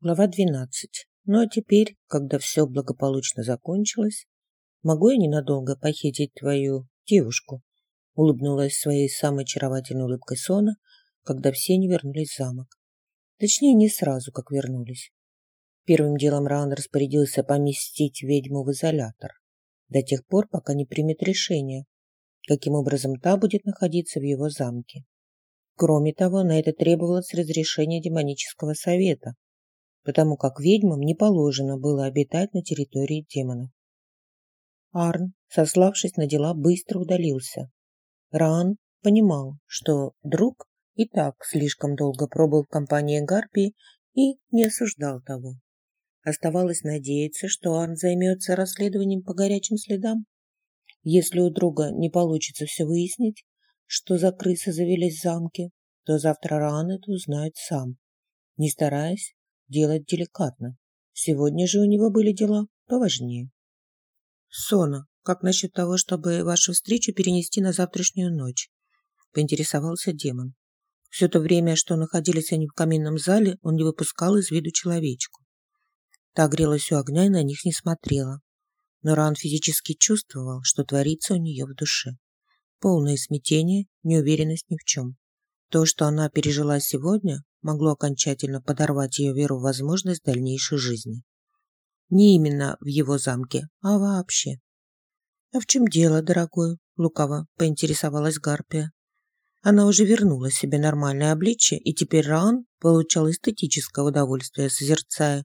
Глава 12. Ну а теперь, когда все благополучно закончилось, могу я ненадолго похитить твою девушку? Улыбнулась своей самой очаровательной улыбкой Сона, когда все не вернулись в замок. Точнее, не сразу, как вернулись. Первым делом Раан распорядился поместить ведьму в изолятор до тех пор, пока не примет решение, каким образом та будет находиться в его замке. Кроме того, на это требовалось разрешение демонического совета, потому как ведьмам не положено было обитать на территории демонов. Арн, сославшись на дела, быстро удалился. Раан понимал, что друг и так слишком долго пробыл в компании Гарпии и не осуждал того. Оставалось надеяться, что Арн займется расследованием по горячим следам. Если у друга не получится все выяснить, что за крысы завелись в замке, то завтра рано это узнает сам, не стараясь делать деликатно. Сегодня же у него были дела поважнее. «Сона, как насчет того, чтобы вашу встречу перенести на завтрашнюю ночь?» – поинтересовался демон. Все то время, что находились они в каминном зале, он не выпускал из виду человечку. Та грелась у огня и на них не смотрела. Но Ран физически чувствовал, что творится у нее в душе. Полное смятение, неуверенность ни в чем. То, что она пережила сегодня, могло окончательно подорвать ее веру в возможность дальнейшей жизни. Не именно в его замке, а вообще. «А в чем дело, дорогой?» – лукаво поинтересовалась Гарпия. Она уже вернула себе нормальное обличие, и теперь Раан получал эстетическое удовольствие, созерцая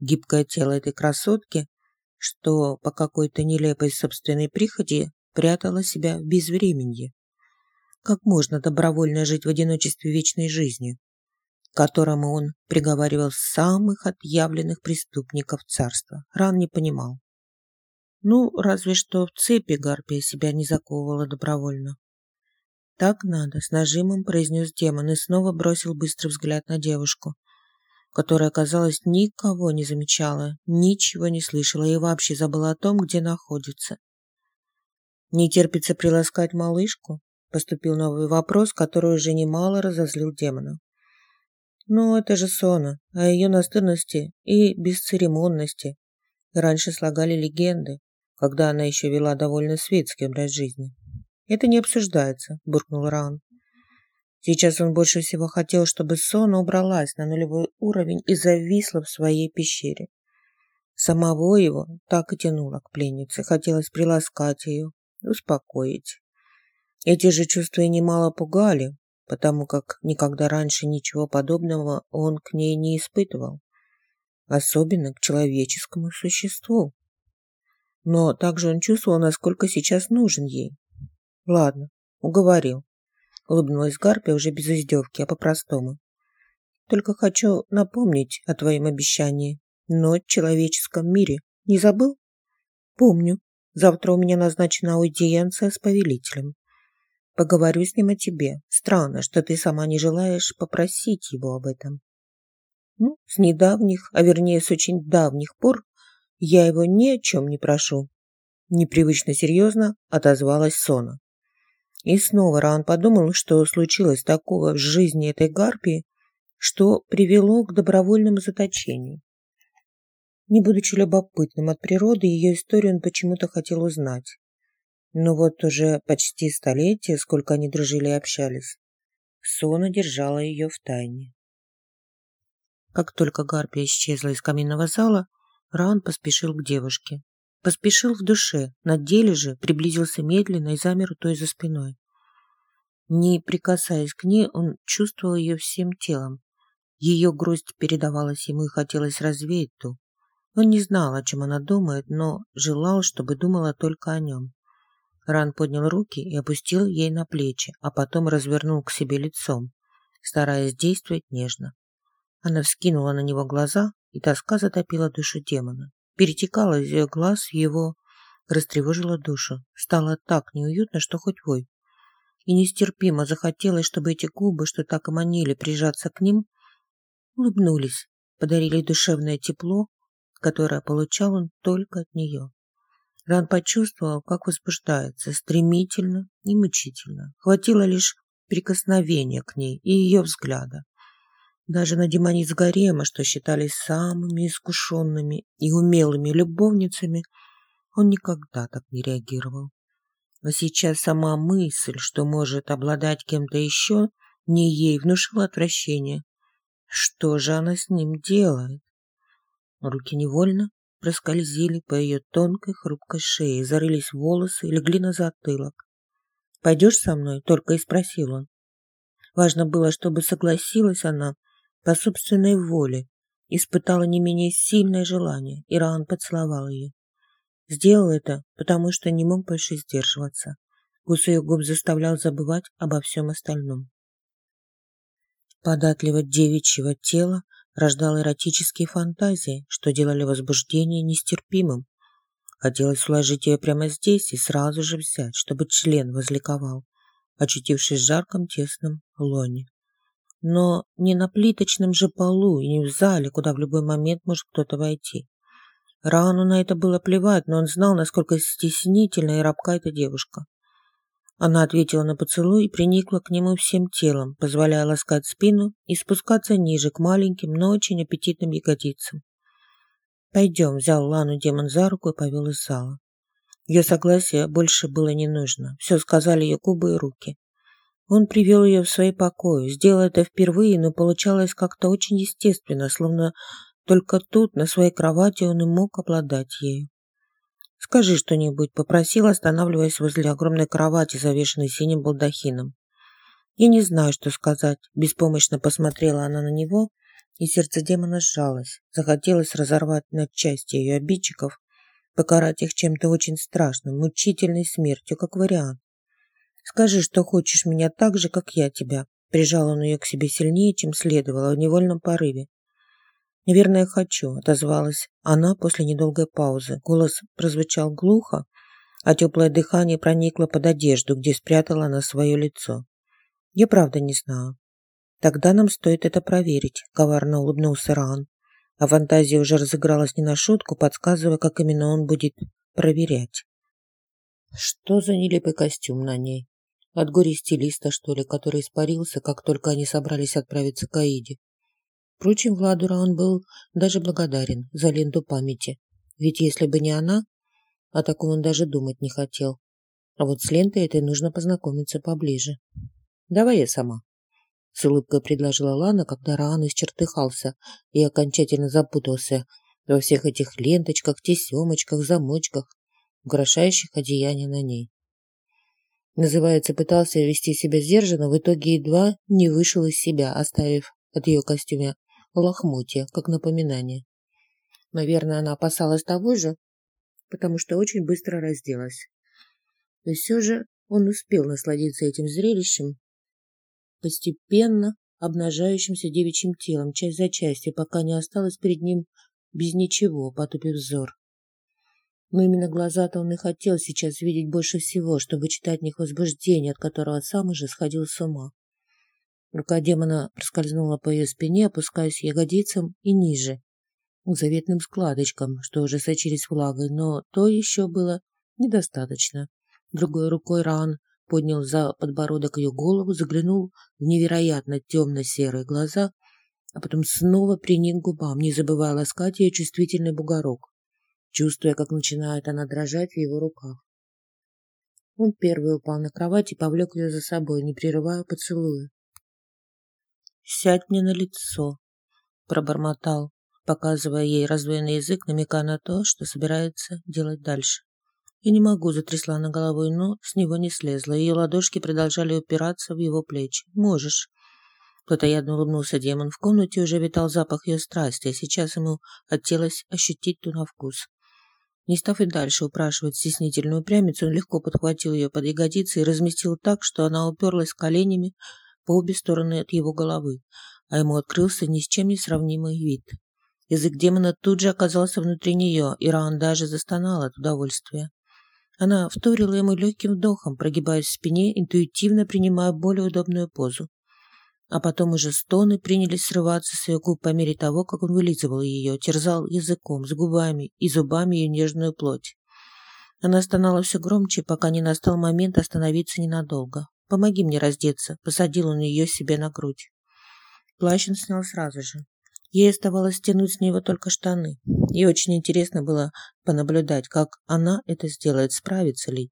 гибкое тело этой красотки, что по какой-то нелепой собственной приходе прятала себя в безвременье. Как можно добровольно жить в одиночестве вечной жизни, которому он приговаривал самых отъявленных преступников царства, Ран не понимал. Ну, разве что в цепи Гарпия себя не заковывала добровольно. «Так надо», — с нажимом произнес демон и снова бросил быстрый взгляд на девушку, которая, казалось, никого не замечала, ничего не слышала и вообще забыла о том, где находится. «Не терпится приласкать малышку?» Поступил новый вопрос, который уже немало разозлил демона. «Ну, это же Сона, о ее настырности и бесцеремонности. Раньше слагали легенды, когда она еще вела довольно светский образ жизни. «Это не обсуждается», – буркнул Раун. Сейчас он больше всего хотел, чтобы Сона убралась на нулевой уровень и зависла в своей пещере. Самого его так и тянуло к пленнице, хотелось приласкать ее, успокоить. Эти же чувства и немало пугали, потому как никогда раньше ничего подобного он к ней не испытывал, особенно к человеческому существу. Но также он чувствовал, насколько сейчас нужен ей. Ладно, уговорил. Улыбнулась Гарпия уже без издевки, а по-простому. Только хочу напомнить о твоем обещании. Ночь в человеческом мире. Не забыл? Помню. Завтра у меня назначена аудиенция с повелителем. Поговорю с ним о тебе. Странно, что ты сама не желаешь попросить его об этом. Ну, с недавних, а вернее с очень давних пор, я его ни о чем не прошу. Непривычно серьезно отозвалась Сона. И снова Ран подумал, что случилось такого в жизни этой гарпии, что привело к добровольному заточению. Не будучи любопытным от природы, ее историю он почему-то хотел узнать. Но вот уже почти столетие, сколько они дружили и общались, Сона держала ее в тайне. Как только Гарпия исчезла из каминного зала, Ран поспешил к девушке. Поспешил в душе, на деле же приблизился медленно и замер у той за спиной. Не прикасаясь к ней, он чувствовал ее всем телом. Ее грусть передавалась ему и хотелось развеять ту. Он не знал, о чем она думает, но желал, чтобы думала только о нем. Ран поднял руки и опустил ей на плечи, а потом развернул к себе лицом, стараясь действовать нежно. Она вскинула на него глаза, и тоска затопила душу демона. Перетекала из ее глаз его, растревожила душу. Стало так неуютно, что хоть вой. И нестерпимо захотелось, чтобы эти губы, что так и манили прижаться к ним, улыбнулись, подарили душевное тепло, которое получал он только от нее. Ран почувствовал, как возбуждается, стремительно и мучительно. Хватило лишь прикосновения к ней и ее взгляда. Даже на демониц Гарема, что считались самыми искушенными и умелыми любовницами, он никогда так не реагировал. А сейчас сама мысль, что может обладать кем-то еще, не ей внушила отвращение. Что же она с ним делает? Руки невольно проскользили по ее тонкой хрупкой шее, зарылись волосы и легли на затылок. «Пойдешь со мной?» — только и спросил он. Важно было, чтобы согласилась она по собственной воле, испытала не менее сильное желание, и Раан поцеловал ее. Сделал это, потому что не мог больше сдерживаться. Вкус ее губ заставлял забывать обо всем остальном. Податливо девичьего тела рождал эротические фантазии, что делали возбуждение нестерпимым. Хотелось уложить ее прямо здесь и сразу же взять, чтобы член возликовал, очутившись в жарком тесном лоне. Но не на плиточном же полу и не в зале, куда в любой момент может кто-то войти. Рану на это было плевать, но он знал, насколько стеснительна и рабка эта девушка. Она ответила на поцелуй и приникла к нему всем телом, позволяя ласкать спину и спускаться ниже к маленьким, но очень аппетитным ягодицам. «Пойдем», — взял Лану демон за руку и повел из зала. Ее согласия больше было не нужно. Все сказали ее губы и руки. Он привел ее в свои покои. Сделал это впервые, но получалось как-то очень естественно, словно только тут, на своей кровати, он и мог обладать ею. «Скажи что-нибудь», — попросил, останавливаясь возле огромной кровати, завешенной синим балдахином. «Я не знаю, что сказать», — беспомощно посмотрела она на него, и сердце демона сжалось. Захотелось разорвать на части ее обидчиков, покарать их чем-то очень страшным, мучительной смертью, как вариант. «Скажи, что хочешь меня так же, как я тебя», — прижал он ее к себе сильнее, чем следовало в невольном порыве. «Наверное, хочу», — отозвалась она после недолгой паузы. Голос прозвучал глухо, а теплое дыхание проникло под одежду, где спрятала она свое лицо. «Я правда не знаю». «Тогда нам стоит это проверить», — коварно улыбнулся Ран. А фантазия уже разыгралась не на шутку, подсказывая, как именно он будет проверять. Что за нелепый костюм на ней? От горя стилиста, что ли, который испарился, как только они собрались отправиться к Аиде. Впрочем, Владура он был даже благодарен за ленту памяти. Ведь если бы не она, о таком он даже думать не хотел. А вот с лентой этой нужно познакомиться поближе. «Давай я сама», — с улыбкой предложила Лана, когда Раан исчертыхался и окончательно запутался во всех этих ленточках, тесемочках, замочках, украшающих одеяние на ней. Называется, пытался вести себя сдержанно, в итоге едва не вышел из себя, оставив от ее костюме лохмотья, как напоминание. Наверное, она опасалась того же, потому что очень быстро разделась. И все же он успел насладиться этим зрелищем, постепенно обнажающимся девичьим телом, часть за частью, пока не осталось перед ним без ничего, потупив взор. Но именно глаза-то он и хотел сейчас видеть больше всего, чтобы читать в них возбуждение, от которого сам уже сходил с ума. Рука демона проскользнула по ее спине, опускаясь ягодицам и ниже, к заветным складочкам, что уже сочились влагой, но то еще было недостаточно. Другой рукой Ран поднял за подбородок ее голову, заглянул в невероятно темно-серые глаза, а потом снова приник губам, не забывая ласкать ее чувствительный бугорок, чувствуя, как начинает она дрожать в его руках. Он первый упал на кровать и повлек ее за собой, не прерывая поцелуя. «Сядь мне на лицо», – пробормотал, показывая ей раздвоенный язык, намекая на то, что собирается делать дальше. Я не могу, затрясла на головой, но с него не слезла. Ее ладошки продолжали упираться в его плечи. Можешь. Кто-то ядно улыбнулся демон. В комнате уже витал запах ее страсти, а сейчас ему хотелось ощутить ту на вкус. Не став и дальше упрашивать стеснительную прямицу, он легко подхватил ее под ягодицы и разместил так, что она уперлась коленями по обе стороны от его головы, а ему открылся ни с чем не сравнимый вид. Язык демона тут же оказался внутри нее, и Раан даже застонал от удовольствия. Она вторила ему легким вдохом, прогибаясь в спине, интуитивно принимая более удобную позу. А потом уже стоны принялись срываться с ее губ по мере того, как он вылизывал ее, терзал языком, с губами и зубами ее нежную плоть. Она стонала все громче, пока не настал момент остановиться ненадолго. «Помоги мне раздеться», — посадил он ее себе на грудь. Плащ он снял сразу же. Ей оставалось стянуть с него только штаны. И очень интересно было понаблюдать, как она это сделает, справится ли.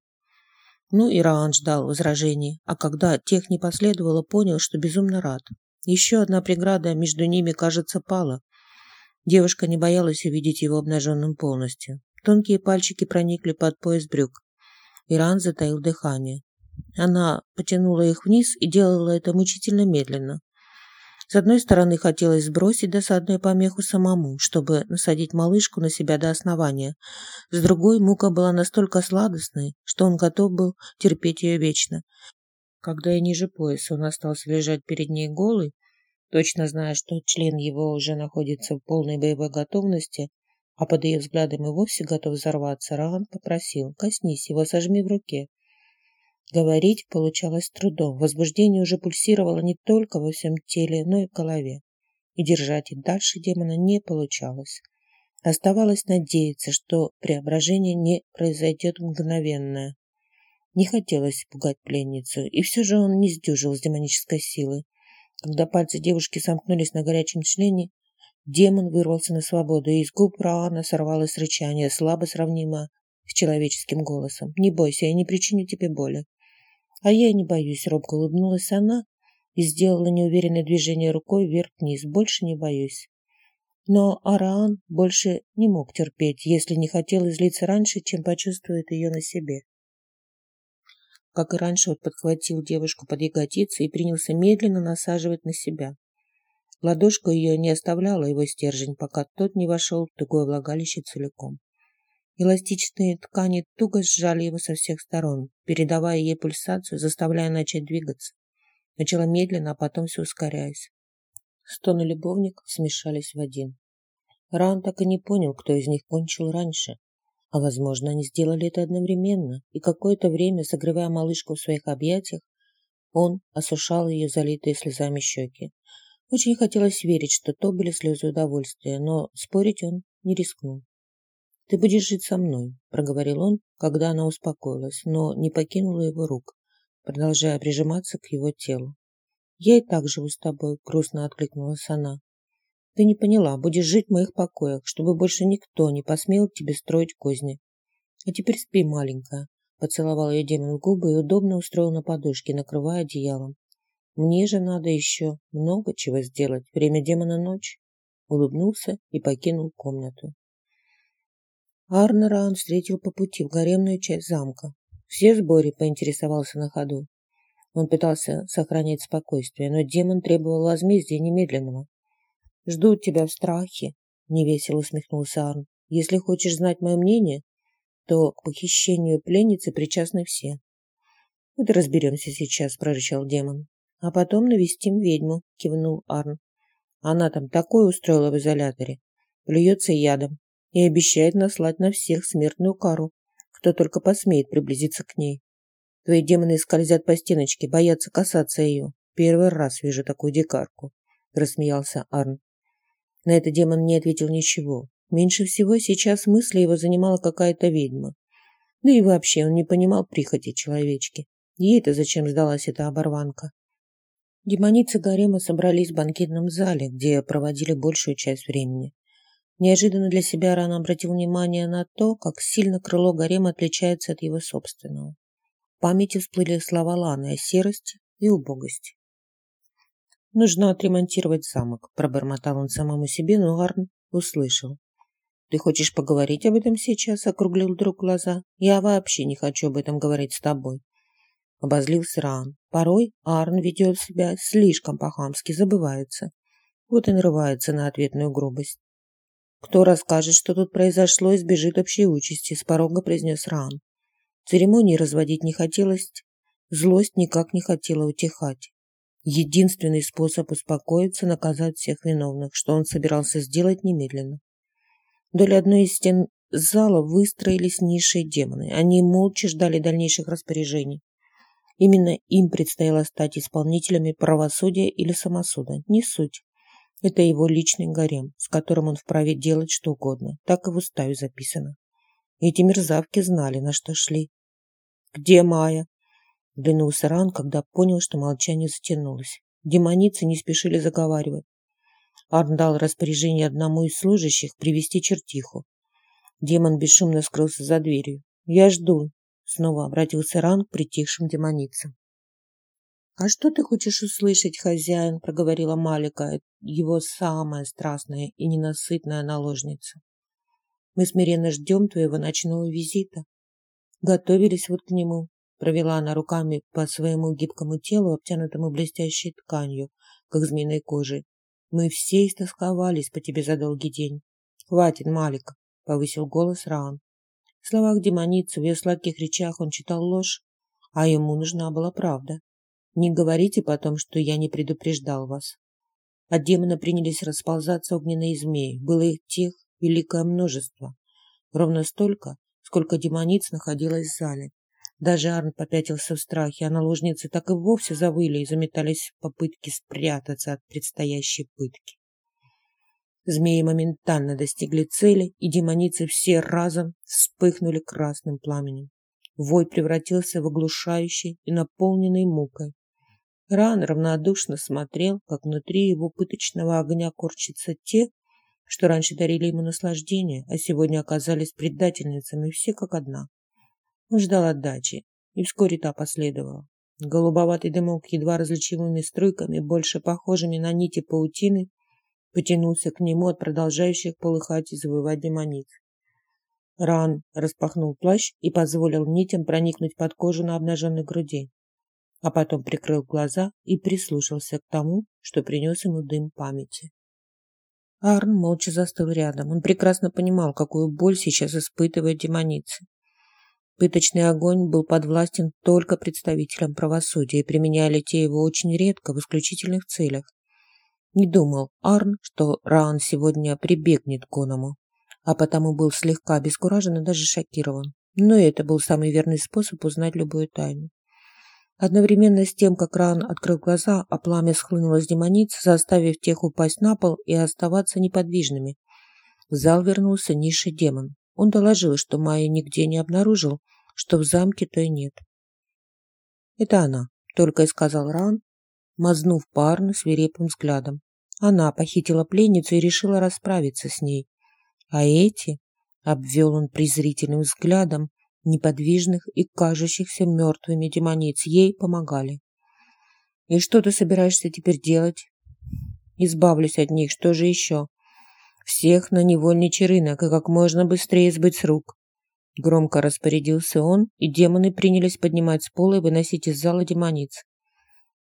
Ну и Раан ждал возражений, а когда тех не последовало, понял, что безумно рад. Еще одна преграда между ними, кажется, пала. Девушка не боялась увидеть его обнаженным полностью. Тонкие пальчики проникли под пояс брюк. Иран затаил дыхание. Она потянула их вниз и делала это мучительно медленно. С одной стороны, хотелось сбросить досадную помеху самому, чтобы насадить малышку на себя до основания. С другой, мука была настолько сладостной, что он готов был терпеть ее вечно. Когда и ниже пояса он остался лежать перед ней голый, точно зная, что член его уже находится в полной боевой готовности, а под ее взглядом и вовсе готов взорваться, Раган попросил «Коснись его, сожми в руке». Говорить получалось трудом. Возбуждение уже пульсировало не только во всем теле, но и в голове. И держать их дальше демона не получалось. Оставалось надеяться, что преображение не произойдет мгновенно. Не хотелось пугать пленницу, и все же он не сдюжил с демонической силой. Когда пальцы девушки сомкнулись на горячем члене, демон вырвался на свободу, и из губ Раана сорвалось рычание, слабо сравнимо с человеческим голосом. «Не бойся, я не причиню тебе боли». А я не боюсь, робко улыбнулась она и сделала неуверенное движение рукой вверх-вниз. Больше не боюсь. Но Араан больше не мог терпеть, если не хотел излиться раньше, чем почувствует ее на себе. Как и раньше, он подхватил девушку под ягодицы и принялся медленно насаживать на себя. Ладошка ее не оставляла его стержень, пока тот не вошел в тугое влагалище целиком. Эластичные ткани туго сжали его со всех сторон, передавая ей пульсацию, заставляя начать двигаться. Начала медленно, а потом все ускоряясь. Стоны любовников смешались в один. Ран так и не понял, кто из них кончил раньше. А возможно, они сделали это одновременно, и какое-то время, согревая малышку в своих объятиях, он осушал ее залитые слезами щеки. Очень хотелось верить, что то были слезы удовольствия, но спорить он не рискнул. «Ты будешь жить со мной», – проговорил он, когда она успокоилась, но не покинула его рук, продолжая прижиматься к его телу. «Я и так живу с тобой», – грустно откликнулась она. «Ты не поняла, будешь жить в моих покоях, чтобы больше никто не посмел тебе строить козни. А теперь спи, маленькая», – поцеловал ее демон в губы и удобно устроил на подушке, накрывая одеялом. «Мне же надо еще много чего сделать. Время демона ночь», – улыбнулся и покинул комнату. Арнера он встретил по пути в гаремную часть замка. Все в сборе поинтересовался на ходу. Он пытался сохранять спокойствие, но демон требовал возмездия немедленного. «Ждут тебя в страхе», — невесело усмехнулся Арн. «Если хочешь знать мое мнение, то к похищению пленницы причастны все». «Вот разберемся сейчас», — прорычал демон. «А потом навестим ведьму», — кивнул Арн. «Она там такое устроила в изоляторе. Плюется ядом, и обещает наслать на всех смертную кару, кто только посмеет приблизиться к ней. Твои демоны скользят по стеночке, боятся касаться ее. Первый раз вижу такую дикарку, — рассмеялся Арн. На это демон не ответил ничего. Меньше всего сейчас мысли его занимала какая-то ведьма. Да и вообще он не понимал прихоти человечки. Ей-то зачем сдалась эта оборванка? Демоницы Гарема собрались в банкетном зале, где проводили большую часть времени. Неожиданно для себя рано обратил внимание на то, как сильно крыло гарема отличается от его собственного. В памяти всплыли слова Ланы о серости и убогости. «Нужно отремонтировать замок», – пробормотал он самому себе, но Арн услышал. «Ты хочешь поговорить об этом сейчас?» – округлил друг глаза. «Я вообще не хочу об этом говорить с тобой». Обозлился Ран. Порой Арн ведет себя слишком по-хамски, забывается. Вот и нарывается на ответную грубость. Кто расскажет, что тут произошло, избежит общей участи, с порога произнес Ран. Церемонии разводить не хотелось, злость никак не хотела утихать. Единственный способ успокоиться – наказать всех виновных, что он собирался сделать немедленно. Вдоль одной из стен зала выстроились низшие демоны. Они молча ждали дальнейших распоряжений. Именно им предстояло стать исполнителями правосудия или самосуда. Не суть. Это его личный гарем, с которым он вправе делать что угодно. Так и в уставе записано. Эти мерзавки знали, на что шли. «Где Майя?» Вглянулся Ран, когда понял, что молчание затянулось. демоницы не спешили заговаривать. Арн дал распоряжение одному из служащих привести чертиху. Демон бесшумно скрылся за дверью. «Я жду», — снова обратился Ран к притихшим демоницам. «А что ты хочешь услышать, хозяин?» — проговорила Малика, его самая страстная и ненасытная наложница. «Мы смиренно ждем твоего ночного визита. Готовились вот к нему», — провела она руками по своему гибкому телу, обтянутому блестящей тканью, как змеиной кожей. «Мы все истосковались по тебе за долгий день. Хватит, Малика повысил голос Раан. В словах демоницы, в ее сладких речах он читал ложь, а ему нужна была правда. Не говорите потом, что я не предупреждал вас. От демона принялись расползаться огненные змеи. Было их тех великое множество. Ровно столько, сколько демониц находилось в зале. Даже Арн попятился в страхе, а наложницы так и вовсе завыли и заметались в попытке спрятаться от предстоящей пытки. Змеи моментально достигли цели, и демоницы все разом вспыхнули красным пламенем. Вой превратился в оглушающий и наполненный мукой. Ран равнодушно смотрел, как внутри его пыточного огня корчатся те, что раньше дарили ему наслаждение, а сегодня оказались предательницами все как одна. Он ждал отдачи, и вскоре та последовала. Голубоватый дымок едва различимыми струйками, больше похожими на нити паутины, потянулся к нему от продолжающих полыхать и завывать демониц. Ран распахнул плащ и позволил нитям проникнуть под кожу на обнаженной груди, а потом прикрыл глаза и прислушался к тому, что принес ему дым памяти. Арн молча застыл рядом. Он прекрасно понимал, какую боль сейчас испытывает демоница. Пыточный огонь был подвластен только представителям правосудия, и применяли те его очень редко в исключительных целях. Не думал Арн, что Раан сегодня прибегнет к оному, а потому был слегка обескуражен и даже шокирован. Но это был самый верный способ узнать любую тайну. Одновременно с тем, как Раан открыл глаза, а пламя схлынуло с демониц, заставив тех упасть на пол и оставаться неподвижными. В зал вернулся низший демон. Он доложил, что Майя нигде не обнаружил, что в замке то и нет. «Это она», — только и сказал Раан, мазнув парно свирепым взглядом. Она похитила пленницу и решила расправиться с ней. А эти, обвел он презрительным взглядом, неподвижных и кажущихся мертвыми демониц, ей помогали. «И что ты собираешься теперь делать?» «Избавлюсь от них, что же еще?» «Всех на невольничий рынок и как можно быстрее сбыть с рук». Громко распорядился он, и демоны принялись поднимать с пола и выносить из зала демониц.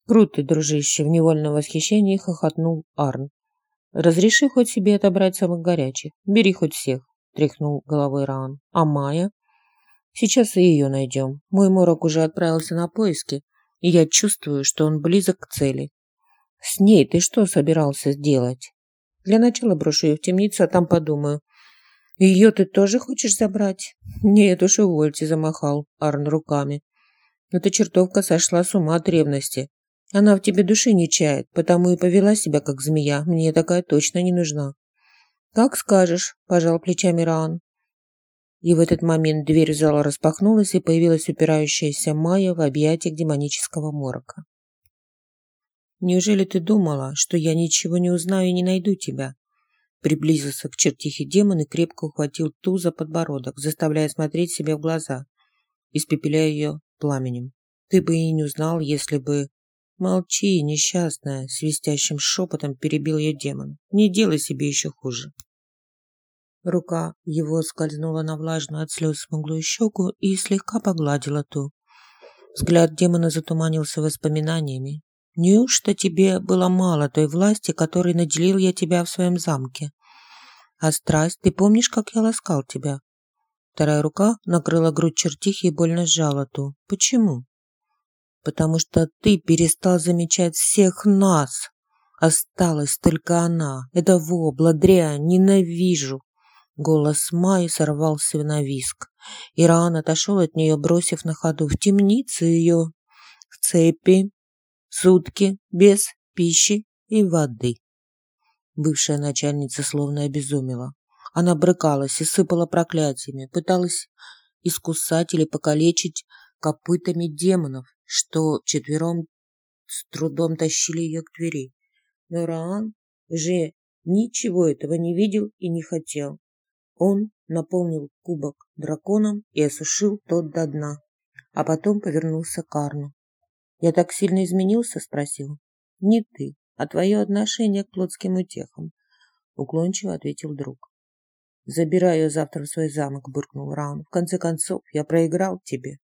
Круто, дружище, в невольном восхищении хохотнул Арн. Разреши хоть себе отобрать самых горячих. Бери хоть всех, тряхнул головой Раан. А Майя? Сейчас и ее найдем. Мой морок уже отправился на поиски, и я чувствую, что он близок к цели. С ней ты что собирался сделать? Для начала брошу ее в темницу, а там подумаю. Ее ты тоже хочешь забрать? Нет уж, увольте, замахал Арн руками. Эта чертовка сошла с ума от ревности. Она в тебе души не чает, потому и повела себя как змея. Мне такая точно не нужна. Как скажешь, пожал плечами Раан. И в этот момент дверь зала распахнулась, и появилась упирающаяся Майя в объятиях демонического морока. «Неужели ты думала, что я ничего не узнаю и не найду тебя?» Приблизился к чертихе демон и крепко ухватил ту за подбородок, заставляя смотреть себе в глаза, испепеляя ее пламенем. «Ты бы и не узнал, если бы...» «Молчи, несчастная!» – свистящим шепотом перебил ее демон. «Не делай себе еще хуже!» Рука его скользнула на влажную от слез смуглую щеку и слегка погладила ту. Взгляд демона затуманился воспоминаниями. «Неужто тебе было мало той власти, которой наделил я тебя в своем замке? А страсть, ты помнишь, как я ласкал тебя?» Вторая рука накрыла грудь чертихи и больно сжала ту. «Почему?» потому что ты перестал замечать всех нас. Осталась только она. Это вобла, дрянь, ненавижу. Голос Майи сорвался на виск. Иран отошел от нее, бросив на ходу в темнице ее в цепи, сутки без пищи и воды. Бывшая начальница словно обезумела. Она брыкалась и сыпала проклятиями, пыталась искусать или покалечить копытами демонов, что четвером с трудом тащили ее к двери. Но Раан уже ничего этого не видел и не хотел. Он наполнил кубок драконом и осушил тот до дна, а потом повернулся к Арну. «Я так сильно изменился?» – спросил. «Не ты, а твое отношение к плотским утехам», – уклончиво ответил друг. «Забираю завтра в свой замок», – буркнул Раун. «В конце концов, я проиграл тебе».